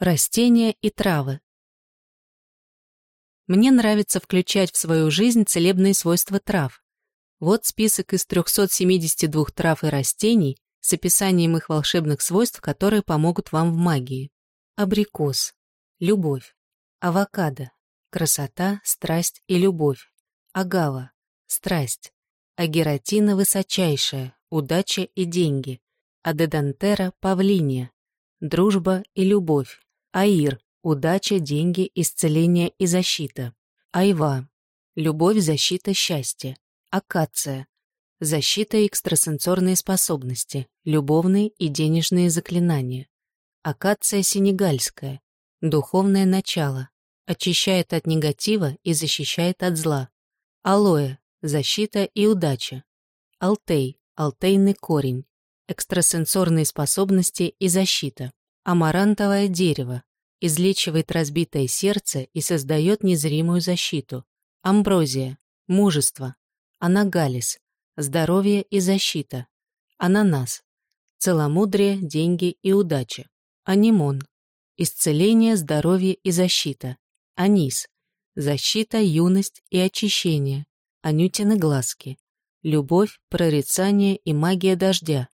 Растения и травы. Мне нравится включать в свою жизнь целебные свойства трав. Вот список из 372 трав и растений с описанием их волшебных свойств, которые помогут вам в магии. Абрикос. Любовь. Авокадо. Красота, страсть и любовь. Агава. Страсть. Агератина высочайшая. Удача и деньги. Адедантера павлиния. Дружба и любовь. Аир – удача, деньги, исцеление и защита. Айва – любовь, защита, счастье. Акация – защита и экстрасенсорные способности, любовные и денежные заклинания. Акация сенегальская – духовное начало, очищает от негатива и защищает от зла. Алоэ – защита и удача. Алтей – алтейный корень, экстрасенсорные способности и защита. Амарантовое дерево излечивает разбитое сердце и создает незримую защиту. Амброзия – мужество. Анагалис – здоровье и защита. Ананас – целомудрие, деньги и удача. Анимон – исцеление, здоровье и защита. Анис – защита, юность и очищение. Анютины глазки – любовь, прорицание и магия дождя.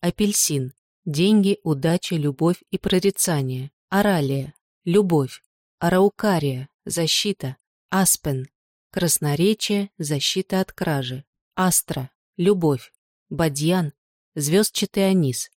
Апельсин Деньги, удача, любовь и прорицание. Оралия. Любовь. Араукария. Защита. Аспен. Красноречие. Защита от кражи. Астра. Любовь. Бадьян. Звездчатый анис.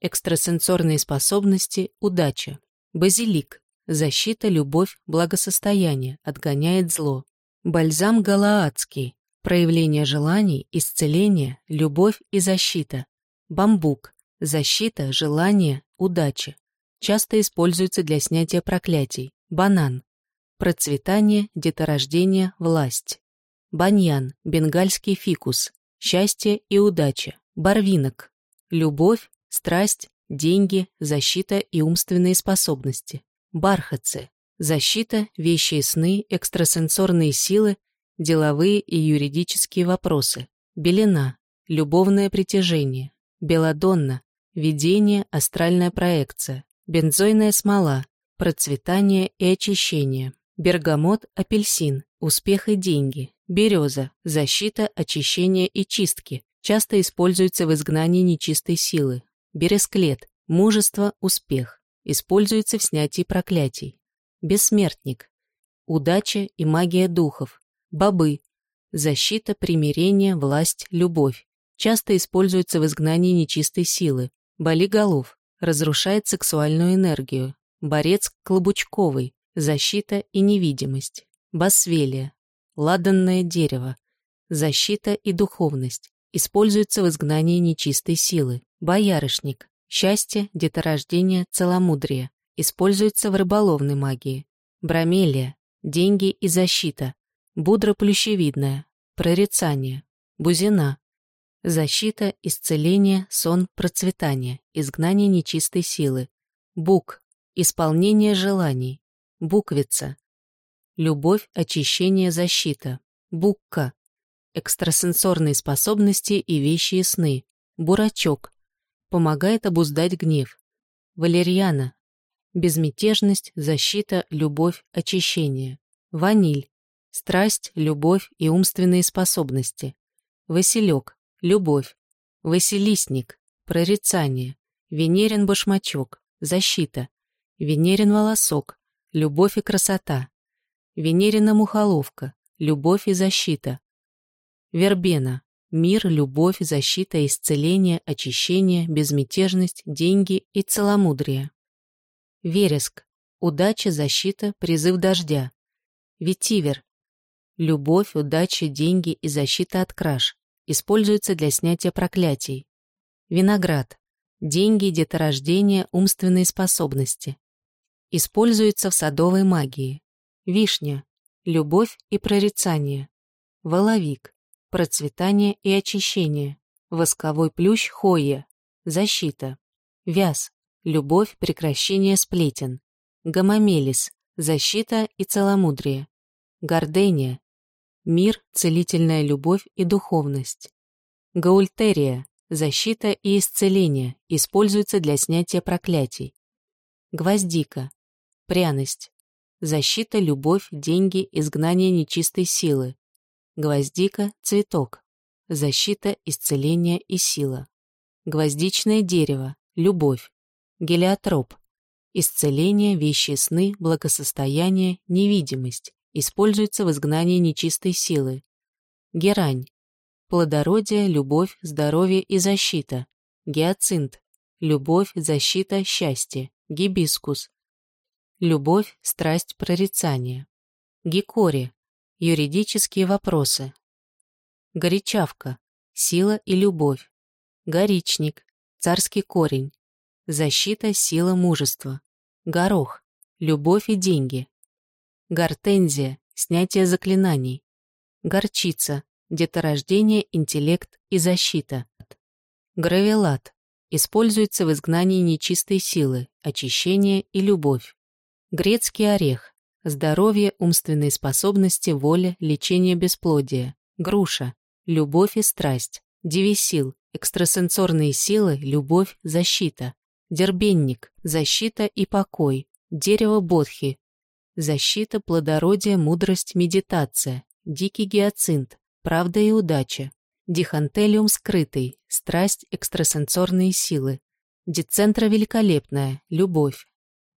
Экстрасенсорные способности. Удача. Базилик. Защита, любовь, благосостояние. Отгоняет зло. Бальзам галаадский. Проявление желаний, исцеление, любовь и защита. Бамбук Защита, желание, удача. Часто используется для снятия проклятий. Банан. Процветание, деторождение, власть. Баньян, бенгальский фикус. Счастье и удача. Барвинок. Любовь, страсть, деньги, защита и умственные способности. Бархатцы. Защита, вещи и сны, экстрасенсорные силы, деловые и юридические вопросы. Белена. Любовное притяжение. Беладонна. Видение, астральная проекция, бензойная смола, процветание и очищение, бергамот, апельсин, успех и деньги, береза, защита, очищение и чистки, часто используется в изгнании нечистой силы, бересклет, мужество, успех, используется в снятии проклятий, бессмертник, удача и магия духов, бобы, защита, примирение, власть, любовь, часто используется в изгнании нечистой силы, Болиголов разрушает сексуальную энергию. Борец Клобучковый защита и невидимость. Басвелия ладанное дерево, защита и духовность. Используется в изгнании нечистой силы. Боярышник счастье, деторождение, целомудрие. Используется в рыболовной магии. Бромелия деньги и защита. Будро-плющевидная прорицание. Бузина Защита, исцеление, сон, процветание, изгнание нечистой силы. Бук. Исполнение желаний. Буквица. Любовь, очищение, защита. Букка. Экстрасенсорные способности и вещи и сны. Бурачок. Помогает обуздать гнев. Валерьяна. Безмятежность, защита, любовь, очищение. Ваниль. Страсть, любовь и умственные способности. Василек любовь, Василисник, прорицание, Венерин башмачок, защита, Венерин волосок, любовь и красота, Венерина мухоловка, любовь и защита, Вербена, мир, любовь, защита, исцеление, очищение, безмятежность, деньги и целомудрие. Вереск, удача, защита, призыв дождя. Ветивер, любовь, удача, деньги и защита от краж. Используется для снятия проклятий. Виноград. Деньги, деторождение, умственные способности. Используется в садовой магии. Вишня. Любовь и прорицание. Воловик. Процветание и очищение. Восковой плющ Хойя. Защита. Вяз. Любовь, прекращение сплетен. Гомомелис. Защита и целомудрие. Гордения мир, целительная любовь и духовность. Гаультерия – защита и исцеление, используется для снятия проклятий. Гвоздика. Пряность. Защита, любовь, деньги, изгнание нечистой силы. Гвоздика – цветок. Защита, исцеление и сила. Гвоздичное дерево – любовь. Гелиотроп. Исцеление, вещи сны, благосостояние, невидимость. Используется в изгнании нечистой силы. Герань. Плодородие, любовь, здоровье и защита. Гиацинт. Любовь, защита, счастье. Гибискус. Любовь, страсть, прорицание. Гикори. Юридические вопросы. Горячавка. Сила и любовь. Горичник. Царский корень. Защита, сила, мужество. Горох. Любовь и деньги. Гортензия. Снятие заклинаний. Горчица. Деторождение, интеллект и защита. Гравелат. Используется в изгнании нечистой силы, очищение и любовь. Грецкий орех. Здоровье, умственные способности, воля, лечение бесплодия. Груша. Любовь и страсть. Девисил. Экстрасенсорные силы, любовь, защита. Дербенник. Защита и покой. Дерево бодхи. Защита, плодородие, мудрость, медитация. Дикий гиацинт. Правда и удача. Дихантелиум скрытый, страсть, экстрасенсорные силы. Децентра великолепная, любовь.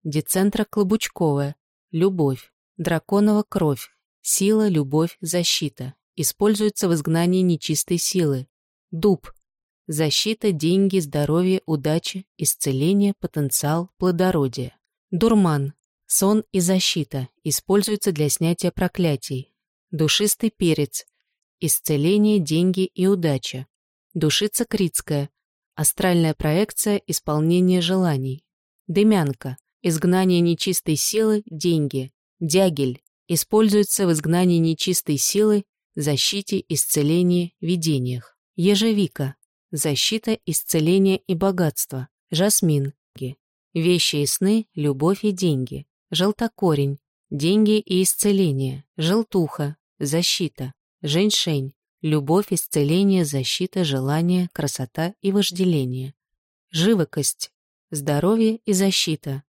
Децентра клобучковая, любовь. Драконова кровь, сила, любовь, защита. Используется в изгнании нечистой силы. Дуб. Защита, деньги, здоровье, удача, исцеление, потенциал, плодородие. Дурман. Сон и защита. Используется для снятия проклятий. Душистый перец – Исцеление, деньги и удача. Душица Критская. Астральная проекция, исполнение желаний. Дымянка. Изгнание нечистой силы, деньги. Дягель. Используется в изгнании нечистой силы, защите, исцелении, видениях. Ежевика. Защита, исцеление и богатство. Жасмин. Вещи и сны, любовь и деньги. Желтокорень. Деньги и исцеление. Желтуха. Защита. Женьшень – любовь, исцеление, защита, желание, красота и вожделение. Живокость – здоровье и защита.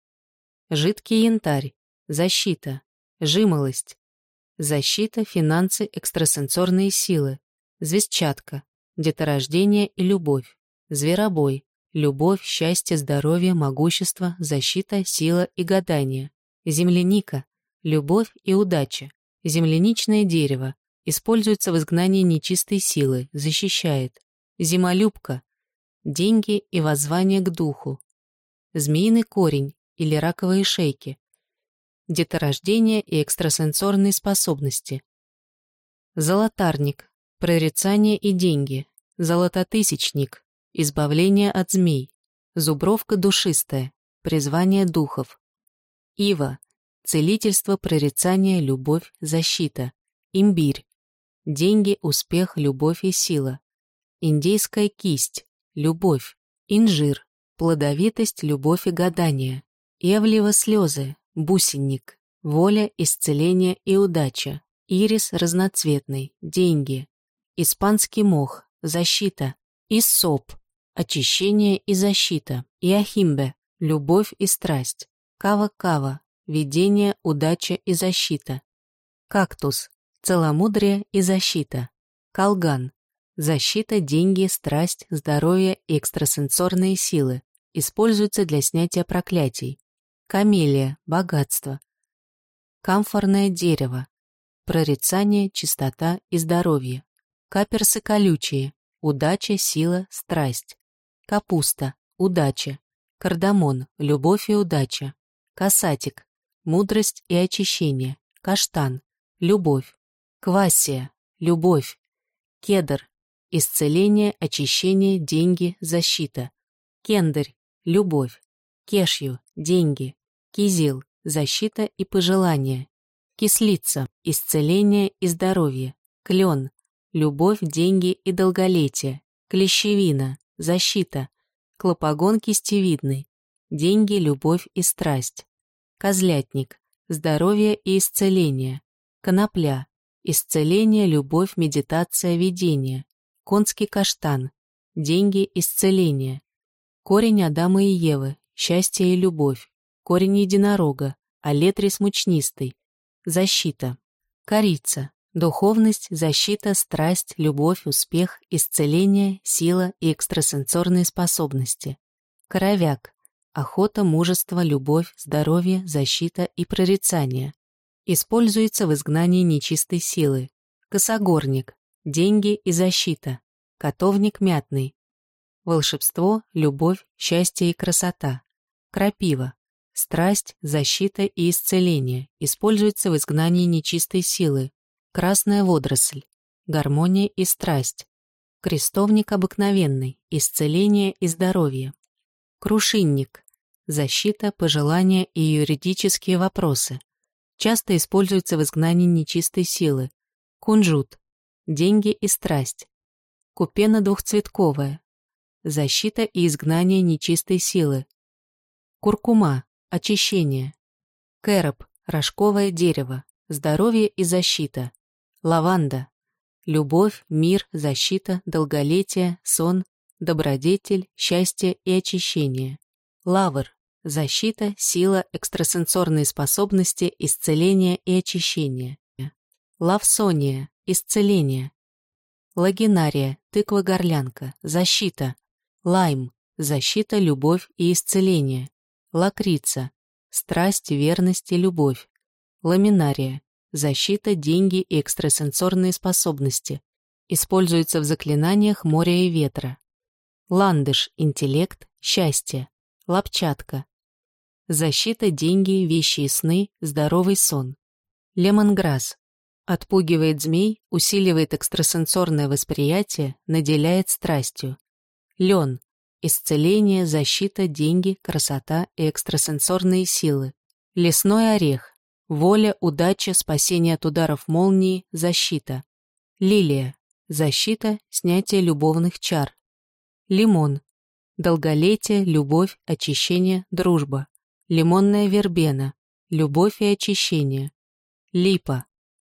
Жидкий янтарь – защита. Жимолость – защита, финансы, экстрасенсорные силы. Звездчатка – деторождение и любовь. Зверобой – любовь, счастье, здоровье, могущество, защита, сила и гадание. Земляника – любовь и удача. Земляничное дерево Используется в изгнании нечистой силы, защищает. Зимолюбка. Деньги и воззвание к духу. Змеиный корень или раковые шейки. Деторождение и экстрасенсорные способности. Золотарник. Прорицание и деньги. Золототысячник. Избавление от змей. Зубровка душистая. Призвание духов. Ива. Целительство, прорицание, любовь, защита. Имбирь. Деньги, успех, любовь и сила. Индейская кисть, любовь. Инжир, плодовитость, любовь и гадание. Евлево слезы, бусинник. Воля, исцеление и удача. Ирис разноцветный, деньги. Испанский мох, защита. Иссоп, очищение и защита. Иохимбе, любовь и страсть. Кава-кава, видение, удача и защита. Кактус, целомудрие и защита. Калган. Защита, деньги, страсть, здоровье и экстрасенсорные силы. Используются для снятия проклятий. Камелия. Богатство. Камфорное дерево. Прорицание, чистота и здоровье. Каперсы колючие. Удача, сила, страсть. Капуста. Удача. Кардамон. Любовь и удача. Касатик. Мудрость и очищение. Каштан. Любовь. Квасия, любовь. Кедр, исцеление, очищение, деньги, защита. Кендарь, любовь. Кешью, деньги. Кизил, защита и пожелания. Кислица, исцеление и здоровье. Клен, любовь, деньги и долголетие. Клещевина, защита. Клопогон кистевидный, деньги, любовь и страсть. Козлятник, здоровье и исцеление. Конопля, Исцеление, любовь, медитация, видение. Конский каштан. Деньги, исцеление. Корень Адама и Евы. Счастье и любовь. корень единорога, алетрис мучнистый, защита, корица, духовность, защита, страсть, любовь, успех, исцеление, сила и экстрасенсорные способности, коровяк, охота, мужество, любовь, здоровье, защита и прорицание. Используется в изгнании нечистой силы. Косогорник, деньги и защита. Котовник мятный. Волшебство, любовь, счастье и красота. Крапива. Страсть, защита и исцеление. Используется в изгнании нечистой силы. Красная водоросль. Гармония и страсть. Крестовник обыкновенный. Исцеление и здоровье. Крушинник. Защита, пожелания и юридические вопросы. Часто используется в изгнании нечистой силы. Кунжут. Деньги и страсть. Купена двухцветковая. Защита и изгнание нечистой силы. Куркума. Очищение. Кэроп. Рожковое дерево. Здоровье и защита. Лаванда. Любовь, мир, защита, долголетие, сон, добродетель, счастье и очищение. Лавр. Защита, сила, экстрасенсорные способности, исцеление и очищение. Лавсония. Исцеление. Лагинария. Тыква-горлянка. Защита. Лайм. Защита, любовь и исцеление. Лакрица. Страсть, верность и любовь. Ламинария. Защита, деньги и экстрасенсорные способности. Используется в заклинаниях моря и ветра. Ландыш – интеллект, счастье. Лапчатка. Защита, деньги, вещи и сны, здоровый сон. Лемонграсс. Отпугивает змей, усиливает экстрасенсорное восприятие, наделяет страстью. Лен. Исцеление, защита, деньги, красота и экстрасенсорные силы. Лесной орех. Воля, удача, спасение от ударов молнии, защита. Лилия. Защита, снятие любовных чар. Лимон. Долголетие, любовь, очищение, дружба. Лимонная вербена. Любовь и очищение. Липа.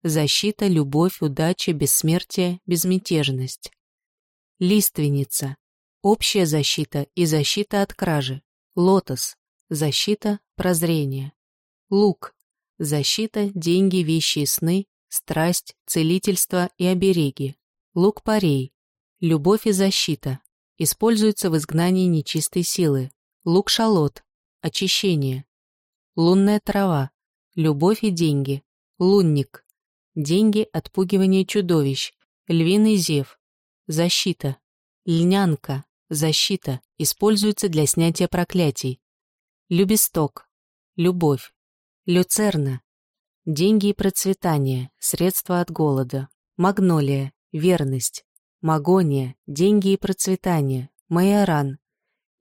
Защита, любовь, удача, бессмертие, безмятежность. Лиственница. Общая защита и защита от кражи. Лотос. Защита, прозрение. Лук. Защита, деньги, вещи и сны, страсть, целительство и обереги. Лук-порей. Любовь и защита, Используется в изгнании нечистой силы. Лук-шалот. Очищение. Лунная трава. Любовь и деньги. Лунник. Деньги, отпугивание чудовищ. Львиный зев. Защита. Льнянка. Защита. Используется для снятия проклятий. Любесток. Любовь. Люцерна. Деньги и процветание. Средства от голода. Магнолия. Верность. Магония, деньги и процветание, Майоран,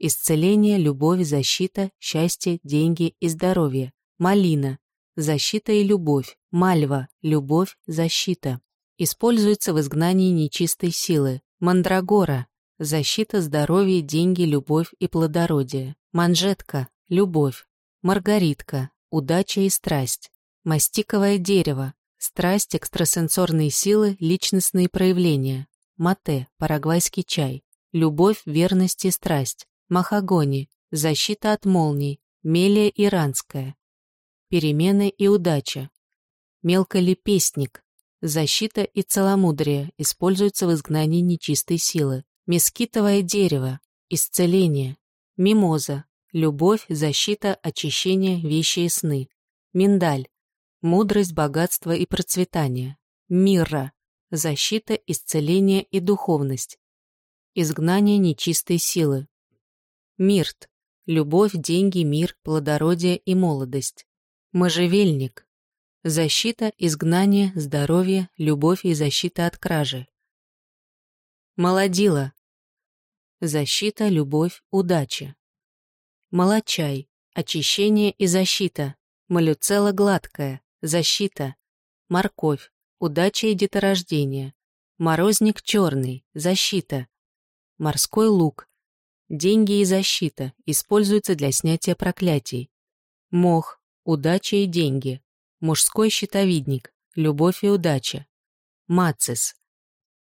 исцеление, любовь, защита, счастье, деньги и здоровье, Малина, защита и любовь, Мальва, любовь, защита. Используется в изгнании нечистой силы, Мандрагора, защита, здоровье, деньги, любовь и плодородие, Манжетка, любовь, Маргаритка, удача и страсть, Мастиковое дерево, страсть, экстрасенсорные силы, личностные проявления, Мате, парагвайский чай. Любовь, верность и страсть. Махагони, защита от молний. Мелия иранская. Перемены и удача. Мелколепестник. Защита и целомудрие используются в изгнании нечистой силы. Мескитовое дерево. Исцеление. Мимоза. Любовь, защита, очищение, вещи и сны. Миндаль. Мудрость, богатство и процветание. Мирра защита, исцеление и духовность, изгнание нечистой силы. Мирт – любовь, деньги, мир, плодородие и молодость. Можжевельник – защита, изгнание, здоровье, любовь и защита от кражи. Молодила – защита, любовь, удача. Молочай – очищение и защита. Малюцела гладкая – защита. Морковь удача и деторождение, морозник черный, защита, морской лук, деньги и защита, используются для снятия проклятий, мох, удача и деньги, мужской щитовидник, любовь и удача, мацис,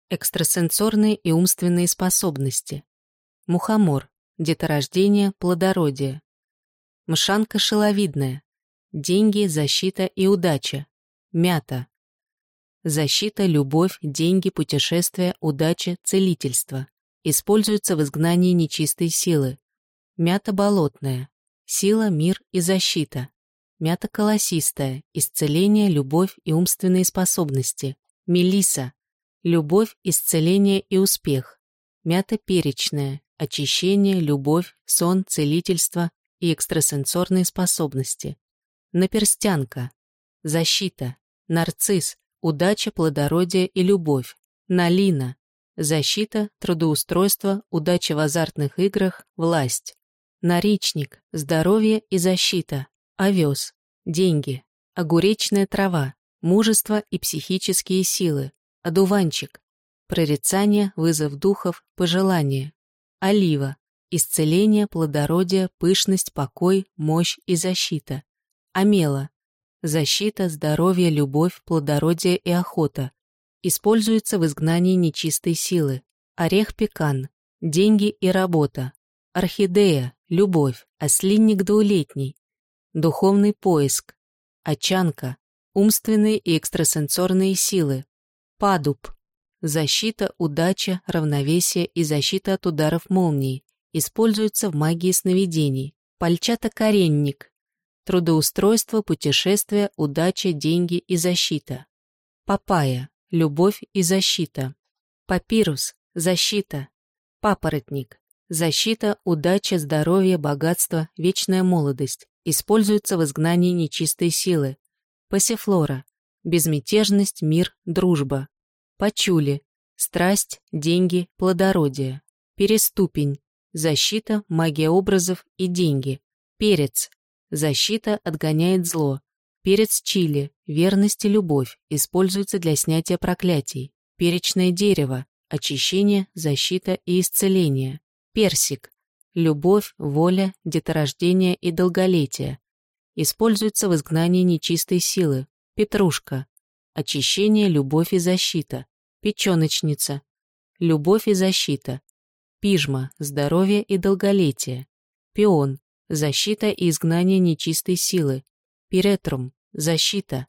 экстрасенсорные и умственные способности, мухомор, деторождение, плодородие, Мшанка шеловидная. Деньги, защита и удача. Мята. Защита, любовь, деньги, путешествия, удача, целительство. Используется в изгнании нечистой силы. Мята болотная. Сила, мир и защита. Мята колосистая. Исцеление, любовь и умственные способности. Мелиса. Любовь, исцеление и успех. Мята перечная. Очищение, любовь, сон, целительство и экстрасенсорные способности. Наперстянка. Защита. Нарцисс удача, плодородие и любовь. Налина. Защита, трудоустройство, удача в азартных играх, власть. Наричник, здоровье и защита. Овес, деньги. Огуречная трава, мужество и психические силы. Одуванчик. Прорицание, вызов духов, пожелание. Олива. Исцеление, плодородие, пышность, покой, мощь и защита. Амела защита, здоровье, любовь, плодородие и охота. Используется в изгнании нечистой силы. Орех пекан, деньги и работа. Орхидея, любовь, ослинник двулетний. Духовный поиск. Очанка, умственные и экстрасенсорные силы. Падуб, защита, удача, равновесие и защита от ударов молний. Используется в магии сновидений. Пальчата-коренник, трудоустройство, путешествия, удача, деньги и защита. Папая – любовь и защита. Папирус – защита. Папоротник – защита, удача, здоровье, богатство, вечная молодость. Используется в изгнании нечистой силы. Пассифлора – безмятежность, мир, дружба. Пачули – страсть, деньги, плодородие. Переступень – защита, магия образов и деньги. Перец Защита отгоняет зло. Перец чили, верность и любовь, используется для снятия проклятий. Перечное дерево, очищение, защита и исцеление. Персик, любовь, воля, деторождение и долголетие. Используется в изгнании нечистой силы. Петрушка, очищение, любовь и защита. Печеночница, любовь и защита. Пижма, здоровье и долголетие. Пион, защита и изгнание нечистой силы. Пиретрум – защита.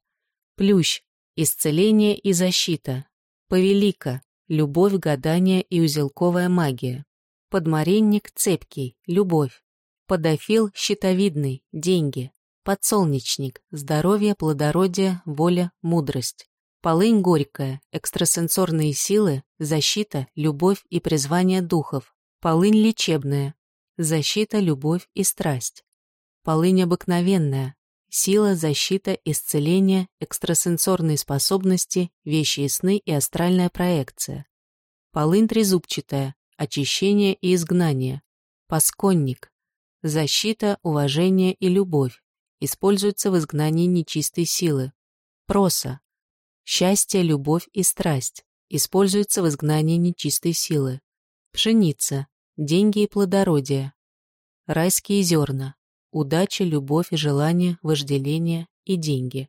Плющ – исцеление и защита. Повелика – любовь, гадание и узелковая магия. Подмаренник – цепкий, любовь. Подофил – щитовидный, деньги. Подсолнечник – здоровье, плодородие, воля, мудрость. Полынь горькая, экстрасенсорные силы, защита, любовь и призвание духов. Полынь лечебная, защита, любовь и страсть. Полынь обыкновенная, сила, защита, исцеление, экстрасенсорные способности, вещи и сны и астральная проекция. Полынь трезубчатая, очищение и изгнание. Пасконник, защита, уважение и любовь, используется в изгнании нечистой силы. Проса, счастье, любовь и страсть, используется в изгнании нечистой силы. Пшеница, деньги и плодородие, райские зерна, удача, любовь и желание, вожделение и деньги.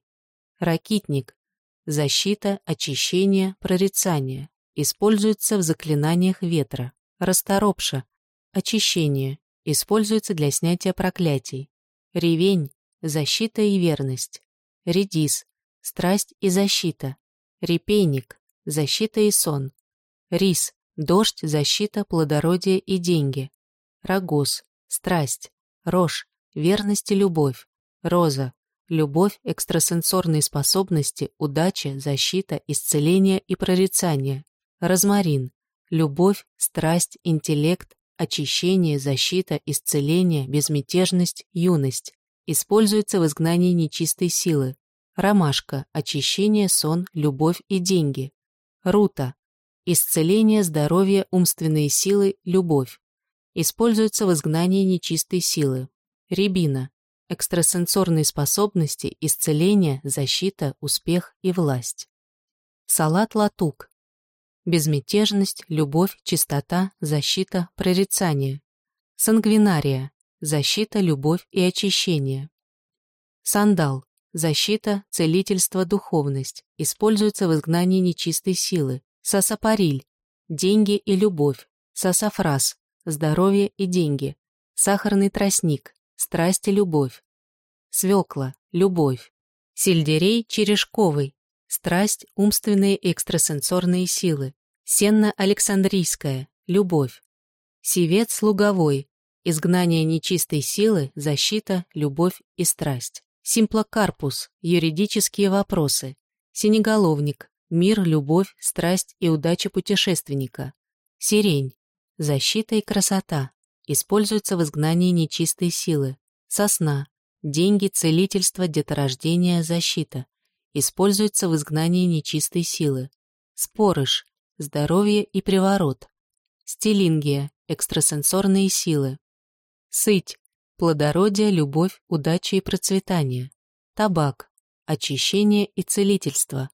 Ракитник, защита, очищение, прорицание, используется в заклинаниях ветра. Расторопша, очищение, используется для снятия проклятий. Ревень, защита и верность. Редис, страсть и защита. Репейник, защита и сон. Рис, Дождь, защита, плодородие и деньги. Рогоз, страсть. Рожь, верность и любовь. Роза, любовь, экстрасенсорные способности, удача, защита, исцеление и прорицание. Розмарин, любовь, страсть, интеллект, очищение, защита, исцеление, безмятежность, юность. Используется в изгнании нечистой силы. Ромашка, очищение, сон, любовь и деньги. Рута, Исцеление, здоровье, умственные силы, любовь. Используется в изгнании нечистой силы. Рябина. Экстрасенсорные способности, исцеление, защита, успех и власть. Салат-латук. Безмятежность, любовь, чистота, защита, прорицание. Сангвинария. Защита, любовь и очищение. Сандал. Защита, целительство, духовность. Используется в изгнании нечистой силы. Сасапариль – деньги и любовь. Сасафраз – здоровье и деньги. Сахарный тростник – страсть и любовь. Свекла – любовь. Сельдерей черешковый – страсть, умственные экстрасенсорные силы. Сенна Александрийская – любовь. Севец луговой – изгнание нечистой силы, защита, любовь и страсть. Симплокарпус – юридические вопросы. Синеголовник – мир, любовь, страсть и удача путешественника. Сирень – защита и красота. Используется в изгнании нечистой силы. Сосна – деньги, целительство, деторождение, защита. Используется в изгнании нечистой силы. Спорыш – здоровье и приворот. Стилингия – экстрасенсорные силы. Сыть – плодородие, любовь, удача и процветание. Табак – очищение и целительство.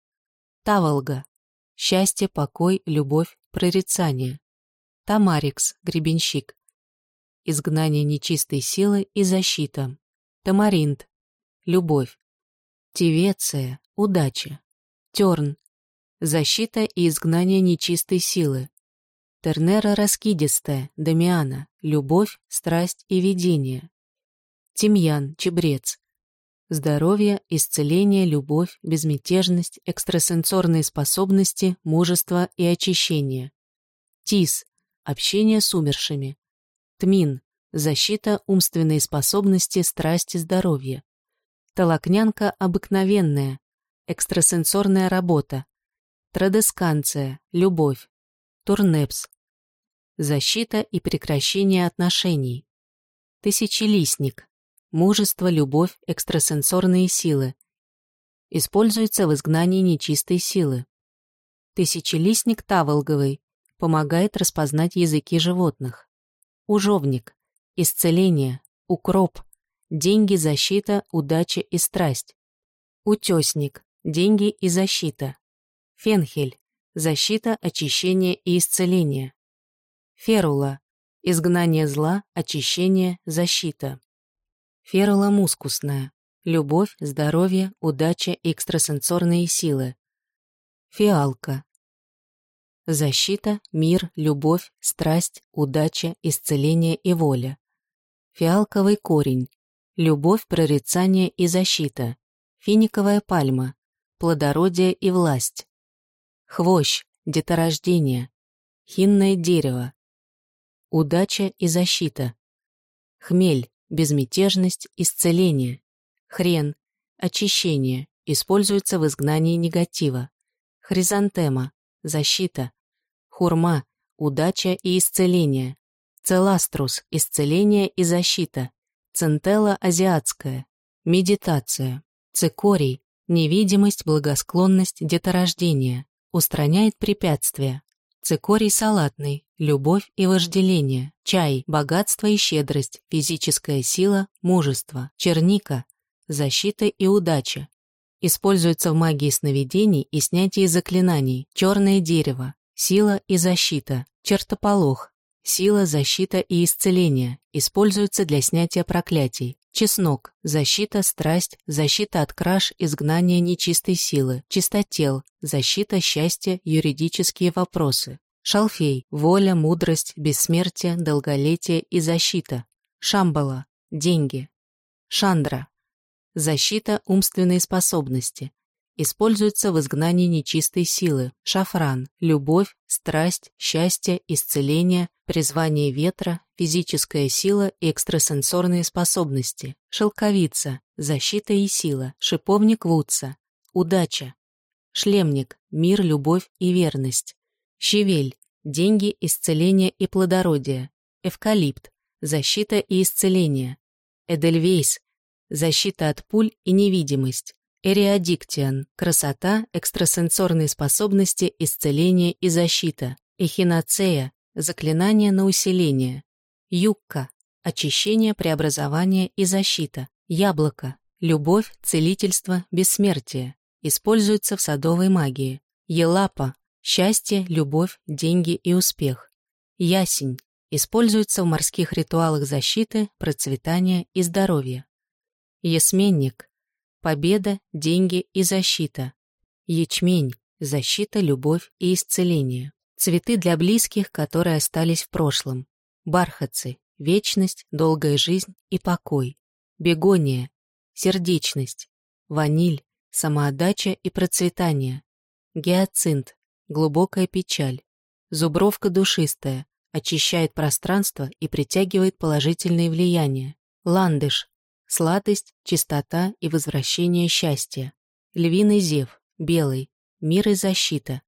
Таволга – счастье, покой, любовь, прорицание. Тамарикс – гребенщик. Изгнание нечистой силы и защита. Тамаринт – любовь. Тивеция – удача. Терн – защита и изгнание нечистой силы. Тернера раскидистая, Дамиана, любовь, страсть и видение. Тимьян, чебрец. Здоровье, исцеление, любовь, безмятежность, экстрасенсорные способности, мужество и очищение. Тис, общение с умершими. Тмин, защита, умственные способности, страсти, здоровье. Толокнянка обыкновенная, экстрасенсорная работа. Традесканция, любовь. Турнепс, защита и прекращение отношений. Тысячелистник, мужество, любовь, экстрасенсорные силы. Используется в изгнании нечистой силы. Тысячелистник таволговый, помогает распознать языки животных. Ужовник, исцеление, укроп, деньги, защита, удача и страсть. Утесник, деньги и защита. Фенхель, защита, очищение и исцеление. Ферула – изгнание зла, очищение, защита. Ферула мускусная – любовь, здоровье, удача экстрасенсорные силы. Фиалка – защита, мир, любовь, страсть, удача, исцеление и воля. Фиалковый корень – любовь, прорицание и защита. Финиковая пальма – плодородие и власть. Хвощ – деторождение. Хинное дерево удача и защита. Хмель, безмятежность, исцеление. Хрен, очищение, используется в изгнании негатива. Хризантема, защита. Хурма, удача и исцеление. Целаструс, исцеление и защита. Центелла азиатская, медитация. Цикорий, невидимость, благосклонность, деторождение. Устраняет препятствия. Цикорий салатный, любовь и вожделение, чай, богатство и щедрость, физическая сила, мужество, черника, защита и удача. Используется в магии сновидений и снятии заклинаний, черное дерево, сила и защита, чертополох, сила, защита и исцеление, используется для снятия проклятий, чеснок, защита, страсть, защита от краж, изгнание нечистой силы, чистотел, защита, счастье, юридические вопросы, Шалфей – воля, мудрость, бессмертие, долголетие и защита. Шамбала – деньги. Шандра – защита, умственные способности. Используется в изгнании нечистой силы. Шафран – любовь, страсть, счастье, исцеление, призвание ветра, физическая сила и экстрасенсорные способности. Шелковица – защита и сила. Шиповник Вудса – удача. Шлемник – мир, любовь и верность. Щевель – деньги, исцеление и плодородие. Эвкалипт – защита и исцеление. Эдельвейс – защита от пуль и невидимость. Эриадиктиан – красота, экстрасенсорные способности, исцеление и защита. Эхиноцея – заклинание на усиление. Юкка – очищение, преобразование и защита. Яблоко – любовь, целительство, бессмертие. Используется в садовой магии. Елапа Счастье, любовь, деньги и успех. Ясень. Используется в морских ритуалах защиты, процветания и здоровья. Ясменник. Победа, деньги и защита. Ячмень. Защита, любовь и исцеление. Цветы для близких, которые остались в прошлом. Бархатцы. вечность, долгая жизнь и покой. Бегония, сердечность, ваниль, самоотдача и процветание. Гиацинт, глубокая печаль. Зубровка душистая, очищает пространство и притягивает положительные влияния. Ландыш, сладость, чистота и возвращение счастья. Львиный зев, белый, мир и защита.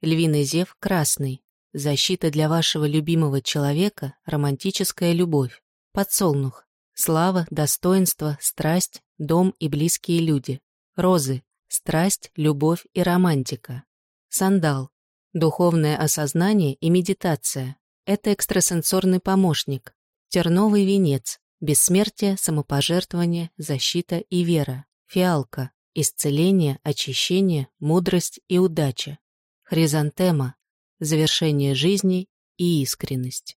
Львиный зев, красный, защита для вашего любимого человека, романтическая любовь. Подсолнух, слава, достоинство, страсть, дом и близкие люди. Розы, страсть, любовь и романтика. Сандал, духовное осознание и медитация. Это экстрасенсорный помощник. Терновый венец, бессмертие, самопожертвование, защита и вера. Фиалка, исцеление, очищение, мудрость и удача. Хризантема, завершение жизни и искренность.